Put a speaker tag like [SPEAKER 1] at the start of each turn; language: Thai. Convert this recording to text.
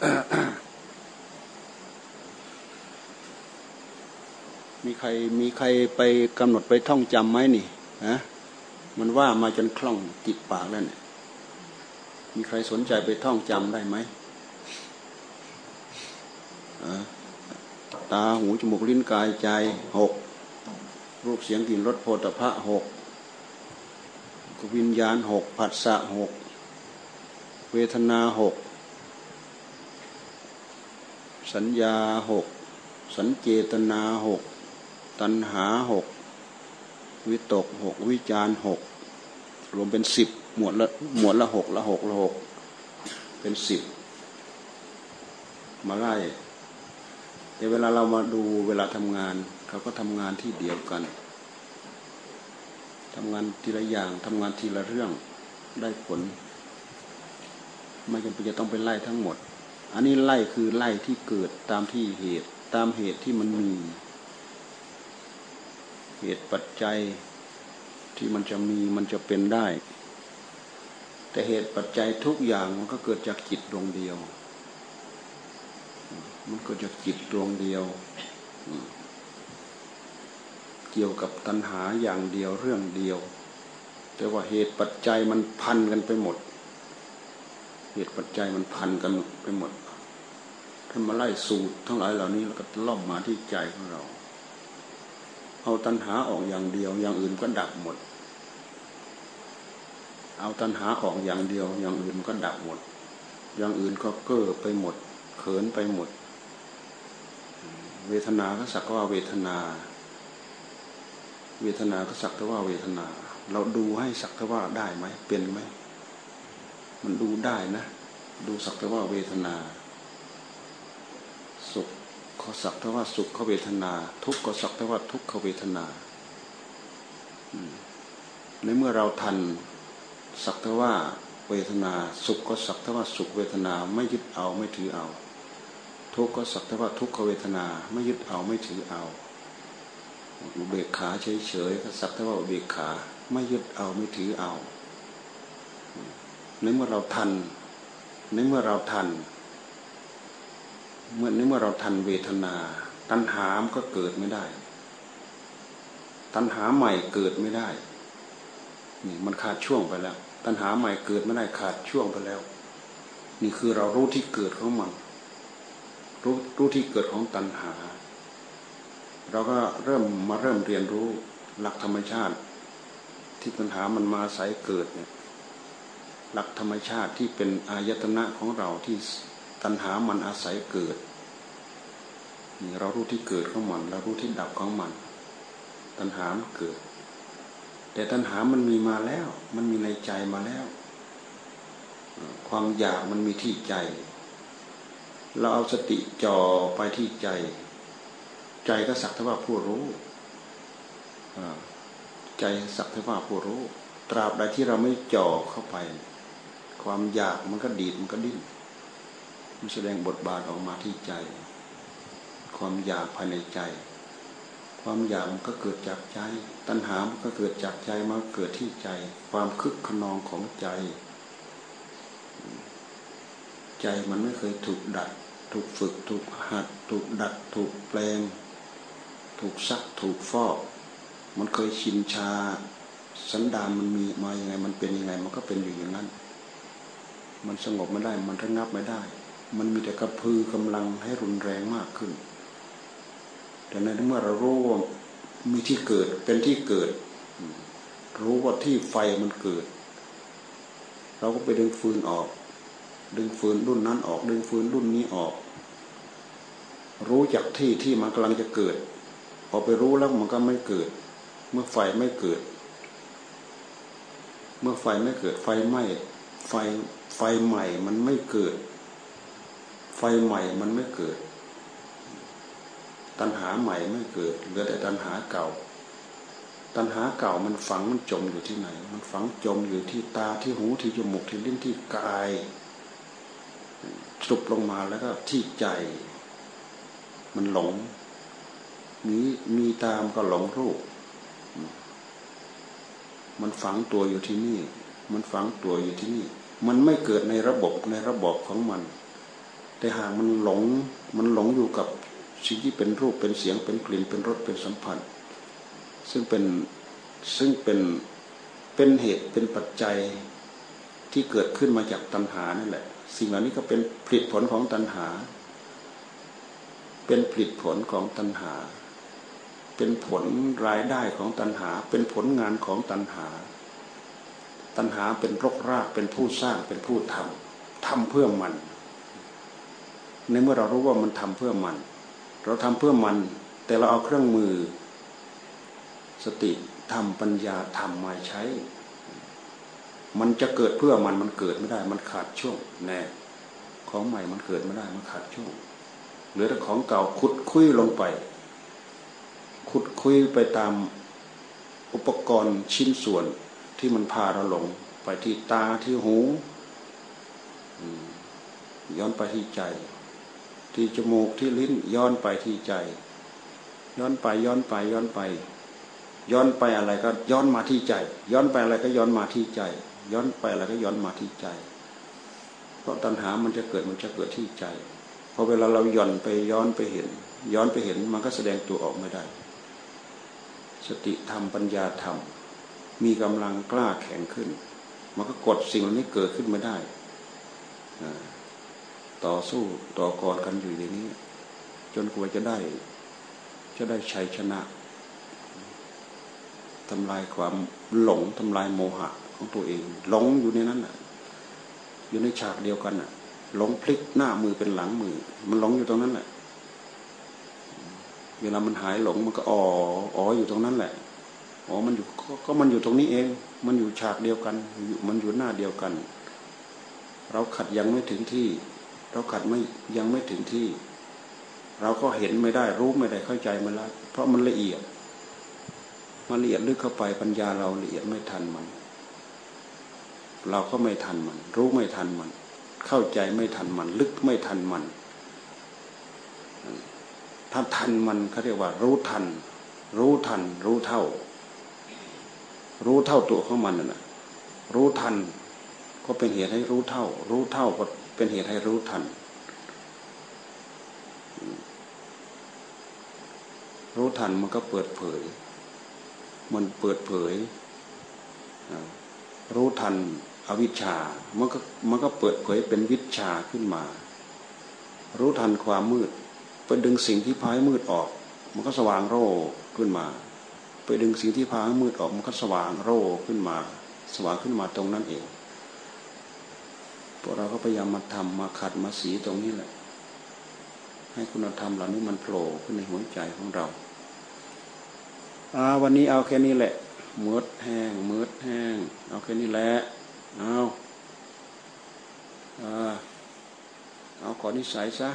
[SPEAKER 1] มีใครมีใครไปกำหนดไปท่องจำไหมนี่ฮะมันว่ามาจนคล่องติดปากแล้วเนี่ย มีใครสนใจไปท่องจำได้ไหมตาหูจมูกลิ้นกายใจหกรูปเสียงกลิ่นรสโพธพะหกวิญญาณหกผัสสะหกเวทนาหก สัญญาหกสัญเจตนาหกตัณหาหกวิตกหกวิจารหกรวมเป็นสิบหมวดละหมวดละหกละหกละหกเป็นสิบมาไล่แต่เวลาเรามาดูเวลาทำงานเขาก็ทำงานที่เดียวกันทำงานทีละอย่างทำงานทีละเรื่องได้ผล ไม่จำเป็นจะต้องเป็นไล่ทั้งหมด อันนี้ไล่คือไล่ที่เกิดตามที่เหตุ ตามเหตุที่มันมี เหตุปัจจัยที่มันจะมีมันจะเป็นได้ แต่เหตุปัจจัยทุกอย่างมันก็เกิดจากจิตดวงเดียว มันเกิดจากจิตดวงเดียวเกี่ยวกับตัณหาอย่างเดียวเรื่องเดียว แต่ว่าเหตุปัจจัยมันพันกันไปหมด เหตุปัจจัยมันพันกันไปหมดท่านมาไล่สูตรทั้งหลายเหล่านี้แล้วก็ล่อมมาที่ใจของเรา เอาตัณหาออกอย่างเดียว อย่างอื่นก็ดับหมด เอาตัณหาออกอย่างเดียว อย่างอื่นก็ดับหมด อย่างอื่นก็เก้อไปหมด เขินไปหมด เวทนาก็สักว่าเวทนา เวทนาก็สักว่าเวทนา เราดูให้สักว่าได้ไหมเป็นไหม มันดูได้นะ ดูสักแต่ว่าเวทนา สุขก็สักแต่ว่าสุขเขเวทนา ทุกข์ก็สักแต่ว่าทุกขเวทนาในเมื่อเราทันสักแต่ว่าเวทนา สุขก็สักแต่ว่าสุขเวทนาไม่ยึดเอาไม่ถือเอา ทุกข์ก็สักแต่ว่าทุกขเวทนาไม่ยึดเอาไม่ถือเอาอุเบกขาเฉยๆก็สักแต่ว่าอุเบกขาไม่ยึดเอาไม่ถือเอา ในเมื่อเราทันในเมื่อเราทัน เมื่อในเมื่อเราทันเวทนา ตัณหามก็เกิดไม่ได้ ตัณหาใหม่เกิดไม่ได้นี่มันขาดช่วงไปแล้ว ตัณหาใหม่เกิดไม่ได้ขาดช่วงไปแล้ว นี่คือเรารู้ที่เกิดของมัน รู้รู้ที่เกิดของตัณหา เราก็เริ่มมาเริ่มเรียนรู้หลักธรรมชาติ ที่ปัญหามันมาอาศัยเกิดเนี่ย หลักธรรมชาติที่เป็นอายตนะของเราที่ตัณหามันอาศัยเกิดเรารู้ที่เกิดของมัน เรารู้ที่ดับของมัน ตัณหามันเกิด แต่ตัณหามันมีมาแล้ว มันมีในใจมาแล้ว ความอยากมันมีที่ใจ เราเอาสติจ่อไปที่ใจ ใจก็สักแต่ว่าผู้รู้ใจสักแต่ว่าผู้รู้ ตราบใดที่เราไม่จ่อเข้าไป ความอยากมันก็ดีดมันก็ดิ้นมันแสดงบทบาทออกมาที่ใจ ความอยากภายในใจ ความอยากมันก็เกิดจากใจ ตัณหามันก็เกิดจากใจมาเกิดที่ใจ ความคึกขนองของใจ ใจมันไม่เคยถูกดัด ถูกฝึก ถูกหัด ถูกดัด ถูกแปลง ถูกซัก ถูกฟอก มันเคยชินชา สันดานมันมีมาอย่างไง มันเป็นยังไง มันก็เป็นอยู่อย่างนั้น มันสงบไม่ได้ มันระงับไม่ได้ มันมีแต่กระพือกำลังให้รุนแรงมากขึ้น แต่ในเมื่อเรารู้ว่ามีที่เกิดเป็นที่เกิด รู้ว่าที่ไฟมันเกิด เราก็ไปดึงฟืนออก ดึงฟืนรุ่นนั้นออก ดึงฟืนรุ่นนี้ออก รู้จักที่ที่มันกำลังจะเกิด พอไปรู้แล้วมันก็ไม่เกิด เมื่อไฟไม่เกิด เมื่อไฟไม่เกิดไฟไหม้ ไฟไฟใหม่มันไม่เกิด ไฟใหม่มันไม่เกิด ตัณหาใหม่ไม่เกิดเหลือแต่ตัณหาเก่า ตัณหาเก่ามันฝังมันจมอยู่ที่ไหน มันฝังจมอยู่ที่ตาที่หูที่จมูกที่ลิ้นที่กายสุบลงมาแล้วก็ที่ใจ มันหลง มีมีตามก็หลงรูป มันฝังตัวอยู่ที่นี่ มันฝังตัวอยู่ที่นี่ มันไม่เกิดในระบบในระบบของมัน แต่หากมันหลงมันหลงอยู่กับสิ่งที่เป็นรูปเป็นเสียงเป็นกลิ่นเป็นรสเป็นสัมผัสซึ่งเป็นซึ่งเป็นเป็นเหตุเป็นปัจจัยที่เกิดขึ้นมาจากตัณหานั่นแหละ สิ่งเหล่านี้ก็เป็นผลิตผลของตัณหา เป็นผลิตผลของตัณหา เป็นผลรายได้ของตัณหา เป็นผลงานของตัณหา ตัณหาเป็นรกรากเป็นผู้สร้างเป็นผู้ทำทำเพื่อมัน ในเมื่อเรารู้ว่ามันทำเพื่อมัน เราทำเพื่อมัน แต่เราเอาเครื่องมือ สติธรรมปัญญาธรรมมาใช้ มันจะเกิดเพื่อมันมันเกิดไม่ได้ มันขาดช่วงแน่ของใหม่มันเกิดไม่ได้มันขาดช่วงเหลือแต่ของเก่าขุดคุยลงไป ขุดคุยไปตามอุปกรณ์ชิ้นส่วน ที่มันพาเราหลง ไปที่ตาที่หูย้อนไปที่ใจ ที่จมูกที่ลิ้นย้อนไปที่ใจ ย้อนไปย้อนไปย้อนไป ย้อนไปอะไรก็ย้อนมาที่ใจ ย้อนไปอะไรก็ย้อนมาที่ใจ ย้อนไปอะไรก็ย้อนมาที่ใจ เพราะตัณหามันจะเกิดมันจะเกิดที่ใจพอเวลาเราย่อนไปย้อนไปเห็น ย้อนไปเห็นมันก็แสดงตัวออกไม่ได้ สติธรรมปัญญาธรรม มีกำลังกล้าแข็งขึ้น มันก็กดสิ่งเหล่านี้เกิดขึ้นไม่ได้ ต่อสู้ต่อกอดกันอยู่อย่างนี้ จนกว่าจะได้ จะได้ชัยชนะทำลายความหลงทำลายโมหะของตัวเอง หลงอยู่ในนั้นน่ะ อยู่ในฉากเดียวกันน่ะ หลงพลิกหน้ามือเป็นหลังมือ มันหลงอยู่ตรงนั้นแหละเวลามันหายหลงมันก็อ๋ออ๋ออยู่ตรงนั้นแหละ อ๋อมันอยู่ก็มันอยู่ตรงนี้เอง มันอยู่ฉากเดียวกัน มันอยู่หน้าเดียวกัน เราขัดยังไม่ถึงที่ เราขัดไม่ยังไม่ถึงที่ เราก็เห็นไม่ได้รู้ไม่ได้เข้าใจมันล้วเพราะมันละเอียด มันละเอียดลึกเข้าไปปัญญาเราละเอียดไม่ทันมัน เราก็ไม่ทันมัน รู้ไม่ทันมัน เข้าใจไม่ทันมัน ลึกไม่ทันมันถ้าทันมันเขาเรียกว่า รู้ทัน รู้ทัน รู้เท่า รู้เท่าตัวของมันน่ะ รู้ทัน ก็เป็นเหตุให้รู้เท่า รู้เท่าก็เป็นเหตุให้รู้ทัน รู้ทันมันก็เปิดเผย มันเปิดเผย รู้ทันอวิชชา มันก็มันก็เปิดเผยเป็นวิชาขึ้นมา รู้ทันความมืด ไปดึงสิ่งที่พายมืดออก มันก็สว่างโร่ขึ้นมา ไปดึงสิ่งที่พายมืดออกมันก็สว่างโร่ขึ้นมา สว่างขึ้นมาตรงนั้นเองพวกเราก็พยายามมาทำมาขัดมาสีตรงนี้แหละ ให้คุณธรรมเหล่านี้มันโผล่ขึ้นในหัวใจของเราอาวันนี้เอาแค่นี้แหละมืดแห้งมืดแห้ง เอาแค่นี้แหละเอาเอาขอนิสัยซะ